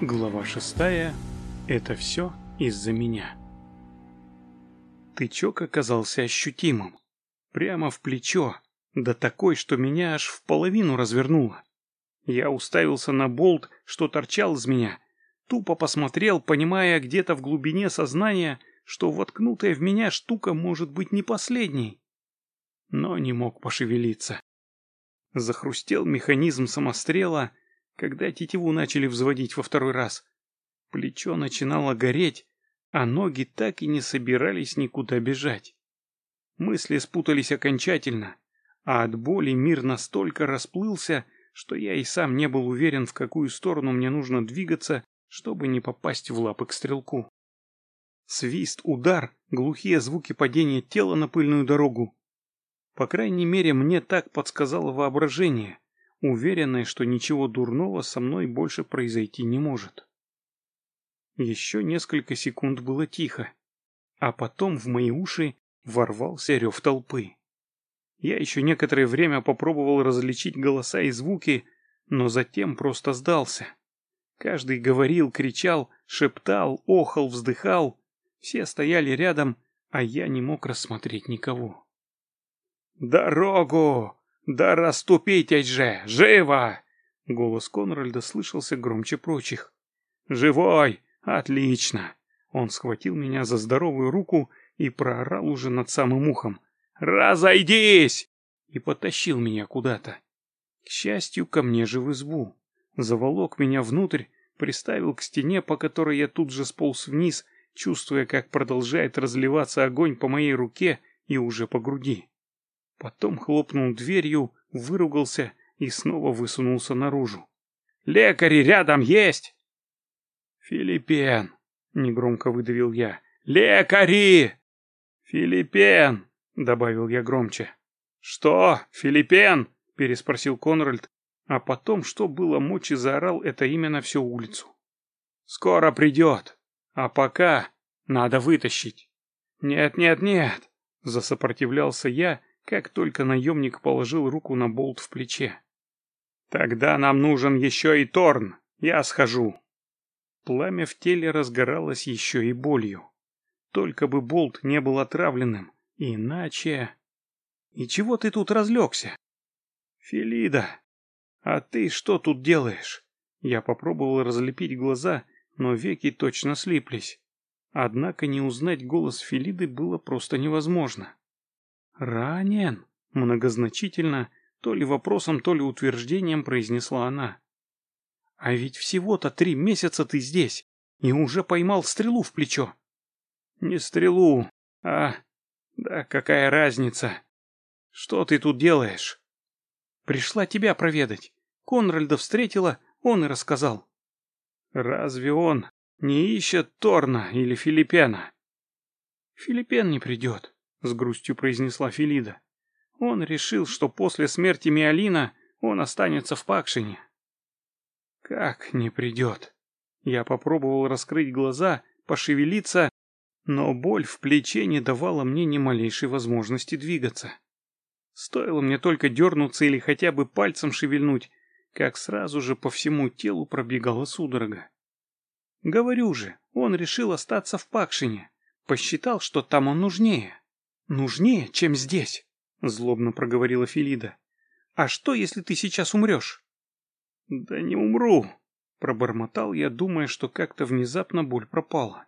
Глава шестая. Это все из-за меня. Тычок оказался ощутимым. Прямо в плечо, да такой, что меня аж в половину развернуло. Я уставился на болт, что торчал из меня, тупо посмотрел, понимая где-то в глубине сознания, что воткнутая в меня штука может быть не последней. Но не мог пошевелиться. Захрустел механизм самострела, когда тетиву начали взводить во второй раз. Плечо начинало гореть, а ноги так и не собирались никуда бежать. Мысли спутались окончательно, а от боли мир настолько расплылся, что я и сам не был уверен, в какую сторону мне нужно двигаться, чтобы не попасть в лапы к стрелку. Свист, удар, глухие звуки падения тела на пыльную дорогу. По крайней мере, мне так подсказало воображение, уверенная, что ничего дурного со мной больше произойти не может. Еще несколько секунд было тихо, а потом в мои уши ворвался рев толпы. Я еще некоторое время попробовал различить голоса и звуки, но затем просто сдался. Каждый говорил, кричал, шептал, охал, вздыхал. Все стояли рядом, а я не мог рассмотреть никого. «Дорогу!» «Да расступитесь же! Живо!» Голос Конральда слышался громче прочих. «Живой! Отлично!» Он схватил меня за здоровую руку и проорал уже над самым ухом. «Разойдись!» И потащил меня куда-то. К счастью, ко мне же в избу. Заволок меня внутрь, приставил к стене, по которой я тут же сполз вниз, чувствуя, как продолжает разливаться огонь по моей руке и уже по груди. Потом хлопнул дверью, выругался и снова высунулся наружу. «Лекари рядом есть!» «Филиппен!» — негромко выдавил я. «Лекари!» «Филиппен!» — добавил я громче. «Что? Филиппен?» — переспросил Конральд, а потом, что было мочи, заорал это имя на всю улицу. «Скоро придет, а пока надо вытащить». «Нет, нет, нет!» — засопротивлялся я как только наемник положил руку на болт в плече. «Тогда нам нужен еще и Торн. Я схожу». Пламя в теле разгоралось еще и болью. Только бы болт не был отравленным, иначе... «И чего ты тут разлегся?» «Филида, а ты что тут делаешь?» Я попробовал разлепить глаза, но веки точно слиплись. Однако не узнать голос Филиды было просто невозможно. «Ранен?» — многозначительно, то ли вопросом, то ли утверждением произнесла она. «А ведь всего-то три месяца ты здесь и уже поймал стрелу в плечо». «Не стрелу, а... Да какая разница? Что ты тут делаешь?» «Пришла тебя проведать. Конральда встретила, он и рассказал». «Разве он не ищет Торна или Филиппена?» «Филиппен не придет. — с грустью произнесла Филида. «Он решил, что после смерти Миолина он останется в Пакшине». «Как не придет?» Я попробовал раскрыть глаза, пошевелиться, но боль в плече не давала мне ни малейшей возможности двигаться. Стоило мне только дернуться или хотя бы пальцем шевельнуть, как сразу же по всему телу пробегала судорога. Говорю же, он решил остаться в Пакшине, посчитал, что там он нужнее. «Нужнее, чем здесь», — злобно проговорила Филида. «А что, если ты сейчас умрешь?» «Да не умру», — пробормотал я, думая, что как-то внезапно боль пропала.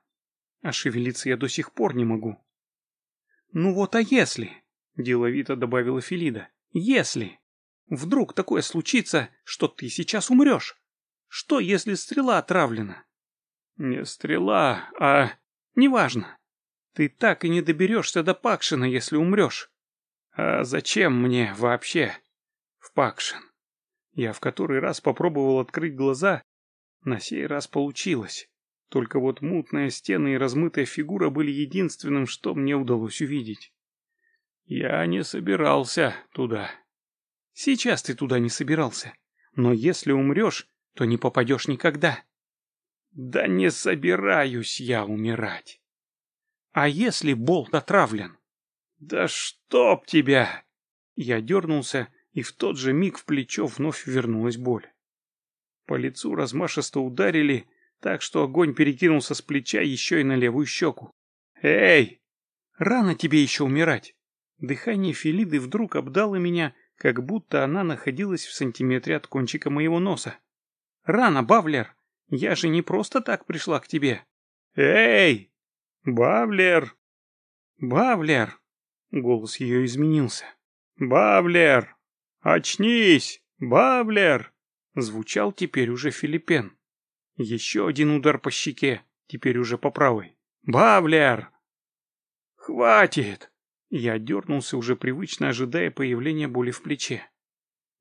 А шевелиться я до сих пор не могу. «Ну вот а если?» — деловито добавила Филида. «Если? Вдруг такое случится, что ты сейчас умрешь? Что, если стрела отравлена?» «Не стрела, а...» «Неважно. Ты так и не доберешься до Пакшина, если умрешь. А зачем мне вообще в Пакшин? Я в который раз попробовал открыть глаза. На сей раз получилось. Только вот мутная стена и размытая фигура были единственным, что мне удалось увидеть. Я не собирался туда. Сейчас ты туда не собирался. Но если умрешь, то не попадешь никогда. Да не собираюсь я умирать. А если болт отравлен? Да чтоб тебя! Я дернулся, и в тот же миг в плечо вновь вернулась боль. По лицу размашисто ударили, так что огонь перекинулся с плеча еще и на левую щеку. «Эй! Рано тебе еще умирать!» Дыхание Филиды вдруг обдало меня, как будто она находилась в сантиметре от кончика моего носа. «Рано, Бавлер! Я же не просто так пришла к тебе!» «Эй! Бавлер!» «Бавлер!» Голос ее изменился. «Бавлер! Очнись! Бавлер!» Звучал теперь уже Филиппен. Еще один удар по щеке, теперь уже по правой. «Бавлер!» «Хватит!» Я дернулся, уже привычно ожидая появления боли в плече.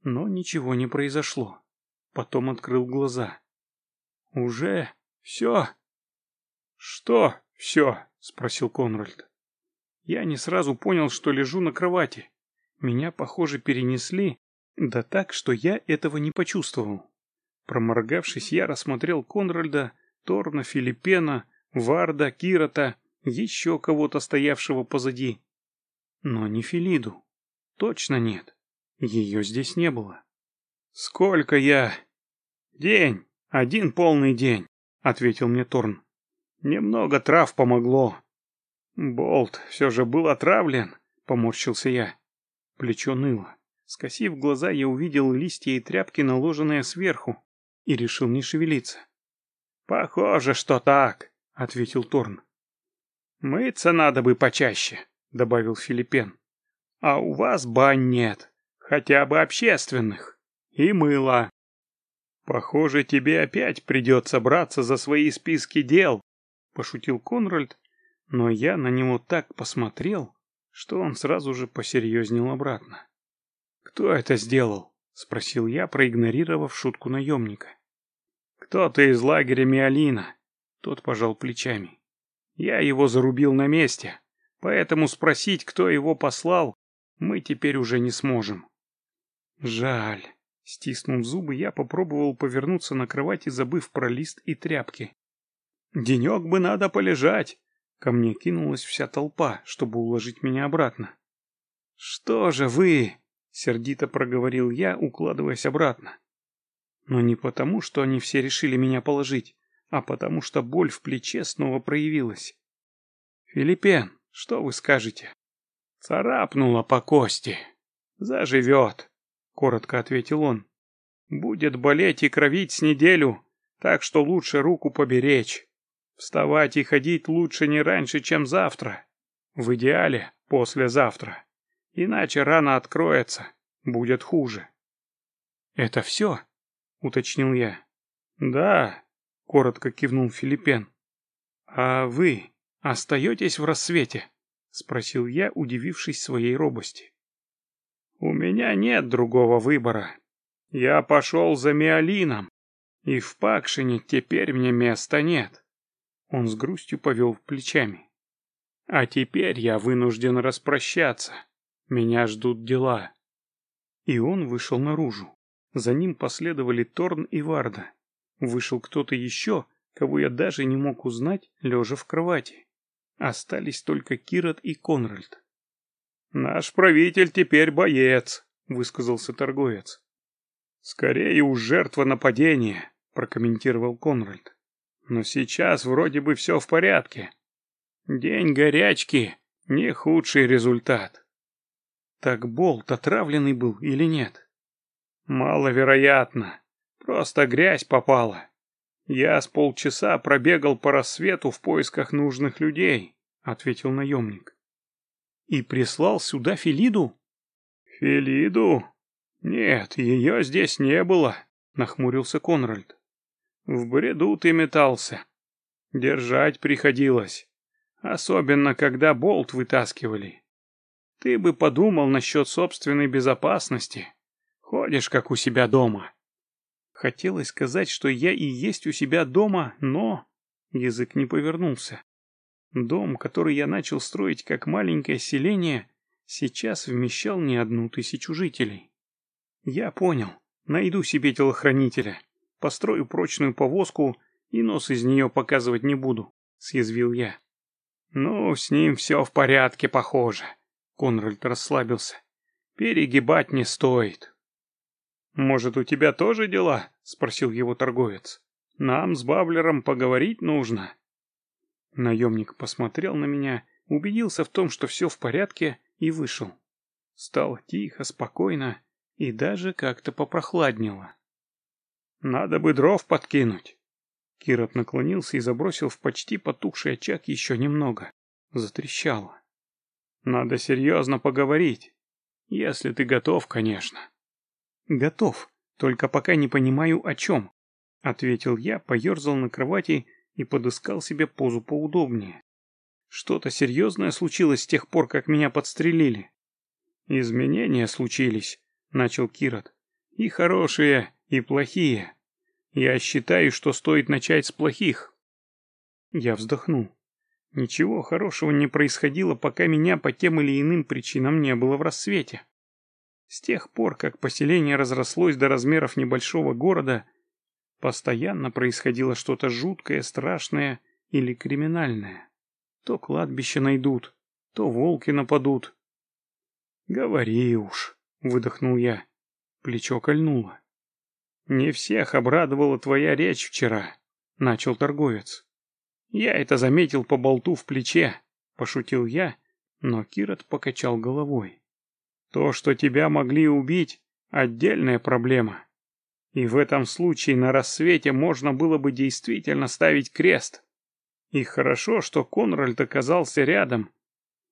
Но ничего не произошло. Потом открыл глаза. «Уже все?» «Что все?» — спросил Конральд. Я не сразу понял, что лежу на кровати. Меня, похоже, перенесли, да так, что я этого не почувствовал. Проморгавшись, я рассмотрел Конральда, Торна, Филиппена, Варда, Кирота, еще кого-то стоявшего позади. Но не Филиду. Точно нет. Ее здесь не было. «Сколько я...» «День. Один полный день», — ответил мне Торн. «Немного трав помогло. «Болт все же был отравлен», — поморщился я. Плечо ныло. Скосив глаза, я увидел листья и тряпки, наложенные сверху, и решил не шевелиться. «Похоже, что так», — ответил Торн. «Мыться надо бы почаще», — добавил Филиппен. «А у вас бань нет, хотя бы общественных, и мыла». «Похоже, тебе опять придется браться за свои списки дел», — пошутил Конральд но я на него так посмотрел, что он сразу же посерьезнел обратно. «Кто это сделал?» — спросил я, проигнорировав шутку наемника. «Кто-то из лагеря Миалина», — тот пожал плечами. «Я его зарубил на месте, поэтому спросить, кто его послал, мы теперь уже не сможем». «Жаль». Стиснув зубы, я попробовал повернуться на кровати, забыв про лист и тряпки. «Денек бы надо полежать», Ко мне кинулась вся толпа, чтобы уложить меня обратно. «Что же вы?» — сердито проговорил я, укладываясь обратно. Но не потому, что они все решили меня положить, а потому что боль в плече снова проявилась. «Филиппен, что вы скажете?» «Царапнула по кости. Заживет», — коротко ответил он. «Будет болеть и кровить с неделю, так что лучше руку поберечь». Вставать и ходить лучше не раньше, чем завтра. В идеале послезавтра. Иначе рана откроется, будет хуже. «Это все?» — уточнил я. «Да», — коротко кивнул Филиппен. «А вы остаетесь в рассвете?» — спросил я, удивившись своей робости. «У меня нет другого выбора. Я пошел за Миолином, и в Пакшине теперь мне места нет. Он с грустью повел плечами. А теперь я вынужден распрощаться. Меня ждут дела. И он вышел наружу. За ним последовали Торн и Варда. Вышел кто-то еще, кого я даже не мог узнать, лежа в кровати. Остались только Кирот и Конральд. «Наш правитель теперь боец», — высказался торговец. «Скорее уж жертва нападения», — прокомментировал Конральд. Но сейчас вроде бы все в порядке. День горячки — не худший результат. Так болт отравленный был или нет? Маловероятно. Просто грязь попала. Я с полчаса пробегал по рассвету в поисках нужных людей, ответил наемник. И прислал сюда Филиду? Филиду? Нет, ее здесь не было, нахмурился Конральд. В бреду ты метался. Держать приходилось. Особенно, когда болт вытаскивали. Ты бы подумал насчет собственной безопасности. Ходишь, как у себя дома. Хотелось сказать, что я и есть у себя дома, но... Язык не повернулся. Дом, который я начал строить как маленькое селение, сейчас вмещал не одну тысячу жителей. Я понял. Найду себе телохранителя. Построю прочную повозку и нос из нее показывать не буду, съязвил я. Ну, с ним все в порядке, похоже. Конральд расслабился. Перегибать не стоит. Может, у тебя тоже дела? Спросил его торговец. Нам с Баблером поговорить нужно. Наемник посмотрел на меня, убедился в том, что все в порядке, и вышел. Стало тихо, спокойно и даже как-то попрохладнело. Надо бы дров подкинуть. Кирот наклонился и забросил в почти потухший очаг еще немного. Затрещало. Надо серьезно поговорить. Если ты готов, конечно. Готов, только пока не понимаю о чем. Ответил я, поерзал на кровати и подыскал себе позу поудобнее. Что-то серьезное случилось с тех пор, как меня подстрелили. Изменения случились, начал Кирот. И хорошие, и плохие. Я считаю, что стоит начать с плохих. Я вздохнул. Ничего хорошего не происходило, пока меня по тем или иным причинам не было в рассвете. С тех пор, как поселение разрослось до размеров небольшого города, постоянно происходило что-то жуткое, страшное или криминальное. То кладбище найдут, то волки нападут. «Говори уж», — выдохнул я. Плечо кольнуло. «Не всех обрадовала твоя речь вчера», — начал торговец. «Я это заметил по болту в плече», — пошутил я, но Кирот покачал головой. «То, что тебя могли убить, — отдельная проблема. И в этом случае на рассвете можно было бы действительно ставить крест. И хорошо, что Конральд оказался рядом,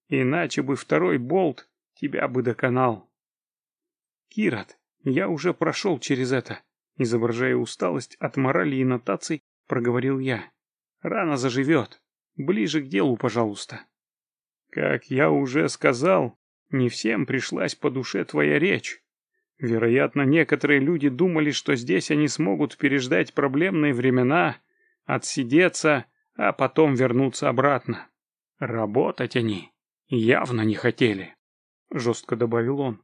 иначе бы второй болт тебя бы доконал». «Кирот, я уже прошел через это», Изображая усталость от морали и нотаций, проговорил я. Рана заживет. Ближе к делу, пожалуйста. Как я уже сказал, не всем пришлась по душе твоя речь. Вероятно, некоторые люди думали, что здесь они смогут переждать проблемные времена, отсидеться, а потом вернуться обратно. Работать они явно не хотели, — жестко добавил он.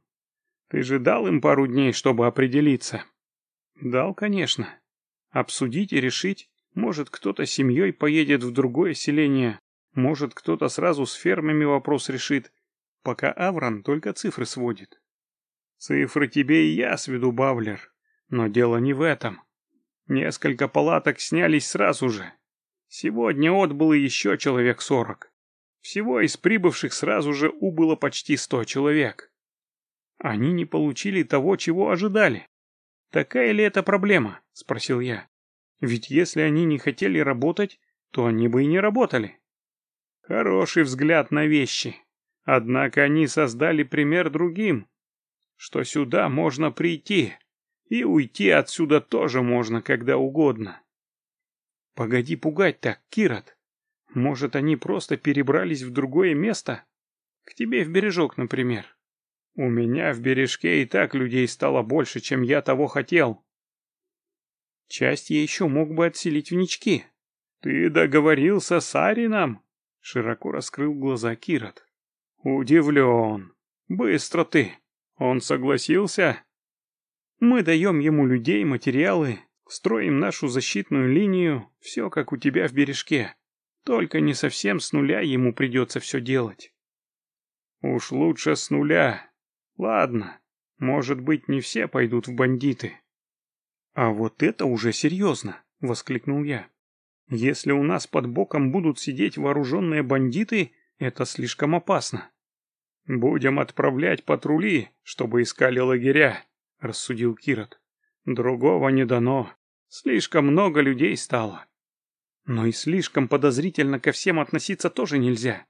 Ты же дал им пару дней, чтобы определиться. Дал, конечно. Обсудить и решить, может, кто-то семьей поедет в другое селение, может, кто-то сразу с фермами вопрос решит, пока Аврон только цифры сводит. Цифры тебе и я сведу, Бавлер, но дело не в этом. Несколько палаток снялись сразу же. Сегодня отбыло еще человек сорок. Всего из прибывших сразу же убыло почти сто человек. Они не получили того, чего ожидали. «Такая ли это проблема?» — спросил я. «Ведь если они не хотели работать, то они бы и не работали». Хороший взгляд на вещи. Однако они создали пример другим, что сюда можно прийти, и уйти отсюда тоже можно когда угодно. Погоди пугать так, Кирот. Может, они просто перебрались в другое место? К тебе в бережок, например. У меня в бережке и так людей стало больше, чем я того хотел. Часть я еще мог бы отселить в нички. Ты договорился с Арином? Широко раскрыл глаза Кирот. Удивлен. Быстро ты. Он согласился? Мы даем ему людей, материалы, строим нашу защитную линию, все как у тебя в бережке. Только не совсем с нуля ему придется все делать. Уж лучше с нуля, Ладно, может быть, не все пойдут в бандиты. А вот это уже серьезно, воскликнул я. Если у нас под боком будут сидеть вооруженные бандиты, это слишком опасно. Будем отправлять патрули, чтобы искали лагеря, рассудил Кирот. Другого не дано. Слишком много людей стало. Но и слишком подозрительно ко всем относиться тоже нельзя.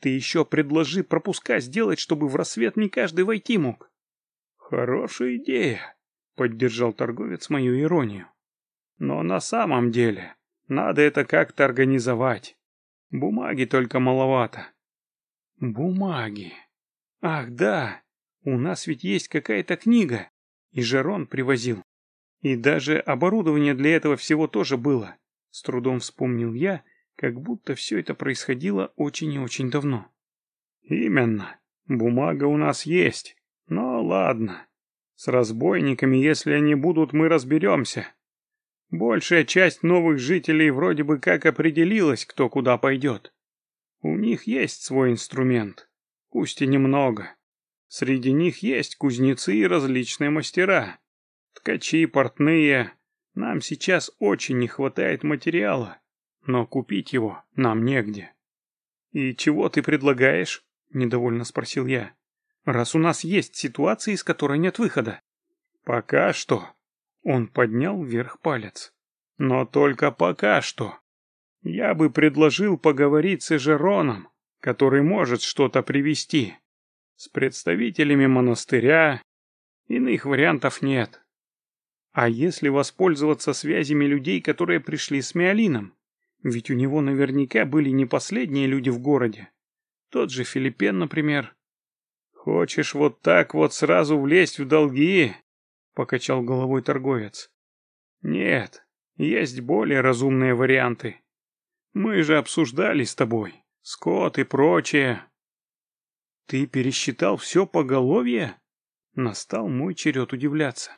Ты еще предложи пропуска сделать, чтобы в рассвет не каждый войти мог. Хорошая идея, поддержал торговец мою иронию. Но на самом деле надо это как-то организовать. Бумаги только маловато. Бумаги. Ах, да, у нас ведь есть какая-то книга. И Жерон привозил. И даже оборудование для этого всего тоже было. С трудом вспомнил я как будто все это происходило очень и очень давно. «Именно. Бумага у нас есть. Но ладно. С разбойниками, если они будут, мы разберемся. Большая часть новых жителей вроде бы как определилась, кто куда пойдет. У них есть свой инструмент, пусть и немного. Среди них есть кузнецы и различные мастера, ткачи, портные, Нам сейчас очень не хватает материала, но купить его нам негде. «И чего ты предлагаешь?» – недовольно спросил я. «Раз у нас есть ситуация, из которой нет выхода». «Пока что». Он поднял вверх палец. «Но только пока что. Я бы предложил поговорить с Эжероном, который может что-то привести. С представителями монастыря. Иных вариантов нет. А если воспользоваться связями людей, которые пришли с Миолином? Ведь у него наверняка были не последние люди в городе. Тот же Филиппен, например. «Хочешь вот так вот сразу влезть в долги?» — покачал головой торговец. «Нет, есть более разумные варианты. Мы же обсуждали с тобой, скот и прочее». «Ты пересчитал все поголовье?» Настал мой черед удивляться.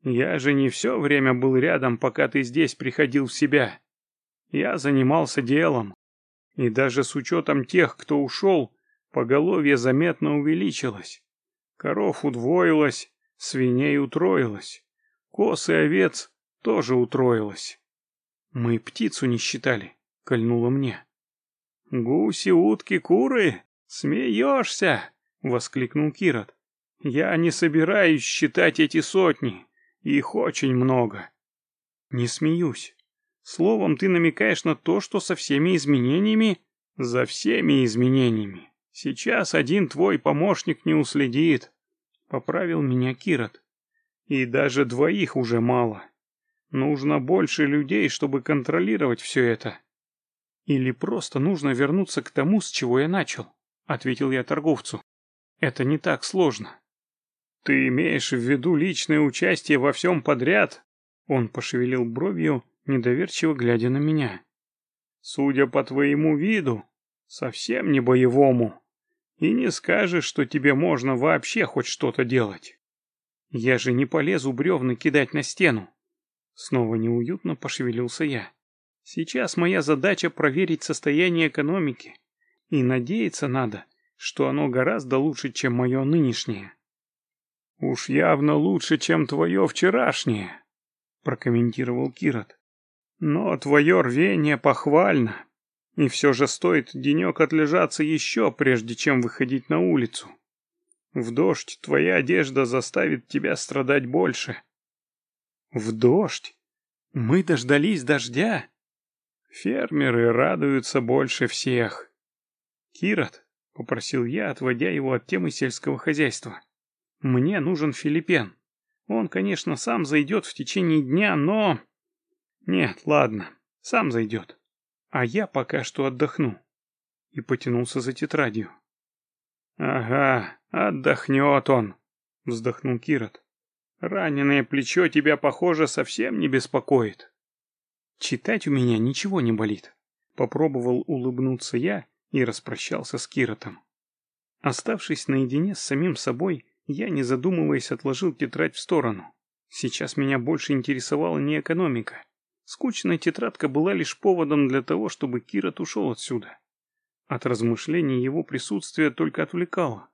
«Я же не все время был рядом, пока ты здесь приходил в себя. Я занимался делом, и даже с учетом тех, кто ушел, поголовье заметно увеличилось. Коров удвоилось, свиней утроилось, коз и овец тоже утроилось. Мы птицу не считали, кольнуло мне. «Гуси, утки, куры? Смеешься?» — воскликнул Кирот. «Я не собираюсь считать эти сотни, их очень много». «Не смеюсь. Словом, ты намекаешь на то, что со всеми изменениями... За всеми изменениями. Сейчас один твой помощник не уследит. Поправил меня Кирот. И даже двоих уже мало. Нужно больше людей, чтобы контролировать все это. Или просто нужно вернуться к тому, с чего я начал, ответил я торговцу. Это не так сложно. Ты имеешь в виду личное участие во всем подряд? Он пошевелил бровью, недоверчиво глядя на меня. «Судя по твоему виду, совсем не боевому. И не скажешь, что тебе можно вообще хоть что-то делать. Я же не полезу бревны кидать на стену». Снова неуютно пошевелился я. «Сейчас моя задача проверить состояние экономики. И надеяться надо, что оно гораздо лучше, чем мое нынешнее». «Уж явно лучше, чем твое вчерашнее», — прокомментировал Кирот. Но твое рвение похвально. И все же стоит денек отлежаться еще, прежде чем выходить на улицу. В дождь твоя одежда заставит тебя страдать больше. В дождь? Мы дождались дождя? Фермеры радуются больше всех. Кирот, — попросил я, отводя его от темы сельского хозяйства. Мне нужен Филиппен. Он, конечно, сам зайдет в течение дня, но... Нет, ладно, сам зайдет. А я пока что отдохну. И потянулся за тетрадью. Ага, отдохнет он, вздохнул Кирот. Раненое плечо тебя, похоже, совсем не беспокоит. Читать у меня ничего не болит. Попробовал улыбнуться я и распрощался с Киротом. Оставшись наедине с самим собой, я, не задумываясь, отложил тетрадь в сторону. Сейчас меня больше интересовала не экономика, Скучная тетрадка была лишь поводом для того, чтобы Кирот ушел отсюда. От размышлений его присутствие только отвлекало,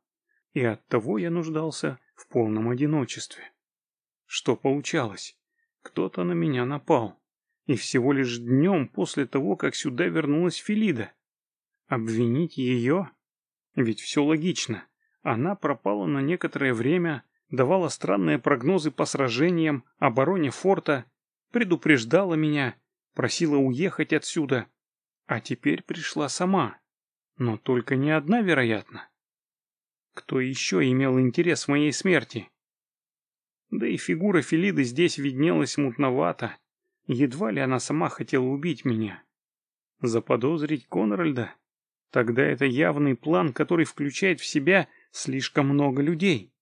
и оттого я нуждался в полном одиночестве. Что получалось? Кто-то на меня напал, и всего лишь днем после того, как сюда вернулась Филида. Обвинить ее? Ведь все логично. Она пропала на некоторое время, давала странные прогнозы по сражениям, обороне форта предупреждала меня, просила уехать отсюда, а теперь пришла сама. Но только не одна, вероятно. Кто еще имел интерес в моей смерти? Да и фигура Филиды здесь виднелась мутновато. Едва ли она сама хотела убить меня. Заподозрить Конральда? Тогда это явный план, который включает в себя слишком много людей.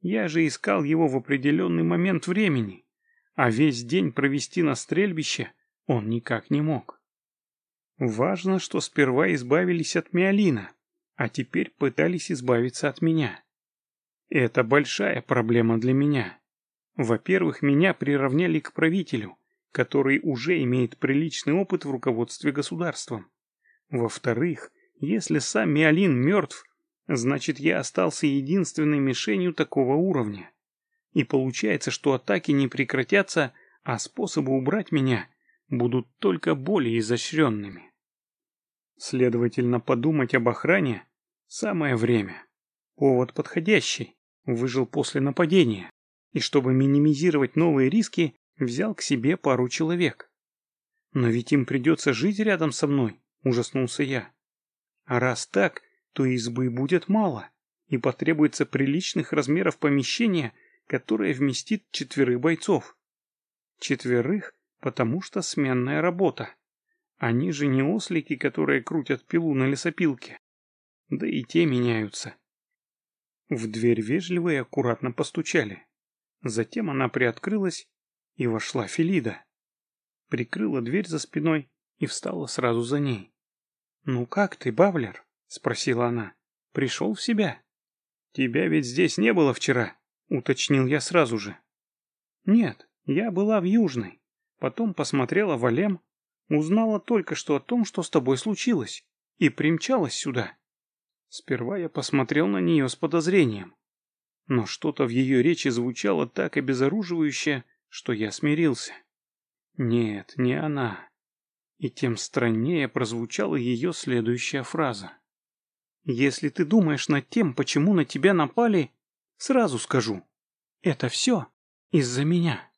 Я же искал его в определенный момент времени а весь день провести на стрельбище он никак не мог. Важно, что сперва избавились от Миолина, а теперь пытались избавиться от меня. Это большая проблема для меня. Во-первых, меня приравняли к правителю, который уже имеет приличный опыт в руководстве государством. Во-вторых, если сам Миолин мертв, значит я остался единственной мишенью такого уровня. И получается, что атаки не прекратятся, а способы убрать меня будут только более изощренными. Следовательно, подумать об охране самое время. Повод подходящий, выжил после нападения, и чтобы минимизировать новые риски, взял к себе пару человек. Но ведь им придется жить рядом со мной, ужаснулся я. А раз так, то избы будет мало, и потребуется приличных размеров помещения, которое вместит четверых бойцов. Четверых, потому что сменная работа. Они же не ослики, которые крутят пилу на лесопилке. Да и те меняются. В дверь вежливо и аккуратно постучали. Затем она приоткрылась, и вошла Филида. Прикрыла дверь за спиной и встала сразу за ней. «Ну как ты, Бавлер?» — спросила она. «Пришел в себя?» «Тебя ведь здесь не было вчера», — уточнил я сразу же. «Нет, я была в Южной. Потом посмотрела в Алем, узнала только что о том, что с тобой случилось, и примчалась сюда». Сперва я посмотрел на нее с подозрением. Но что-то в ее речи звучало так обезоруживающе, что я смирился. Нет, не она. И тем страннее прозвучала ее следующая фраза. «Если ты думаешь над тем, почему на тебя напали, сразу скажу. Это все из-за меня».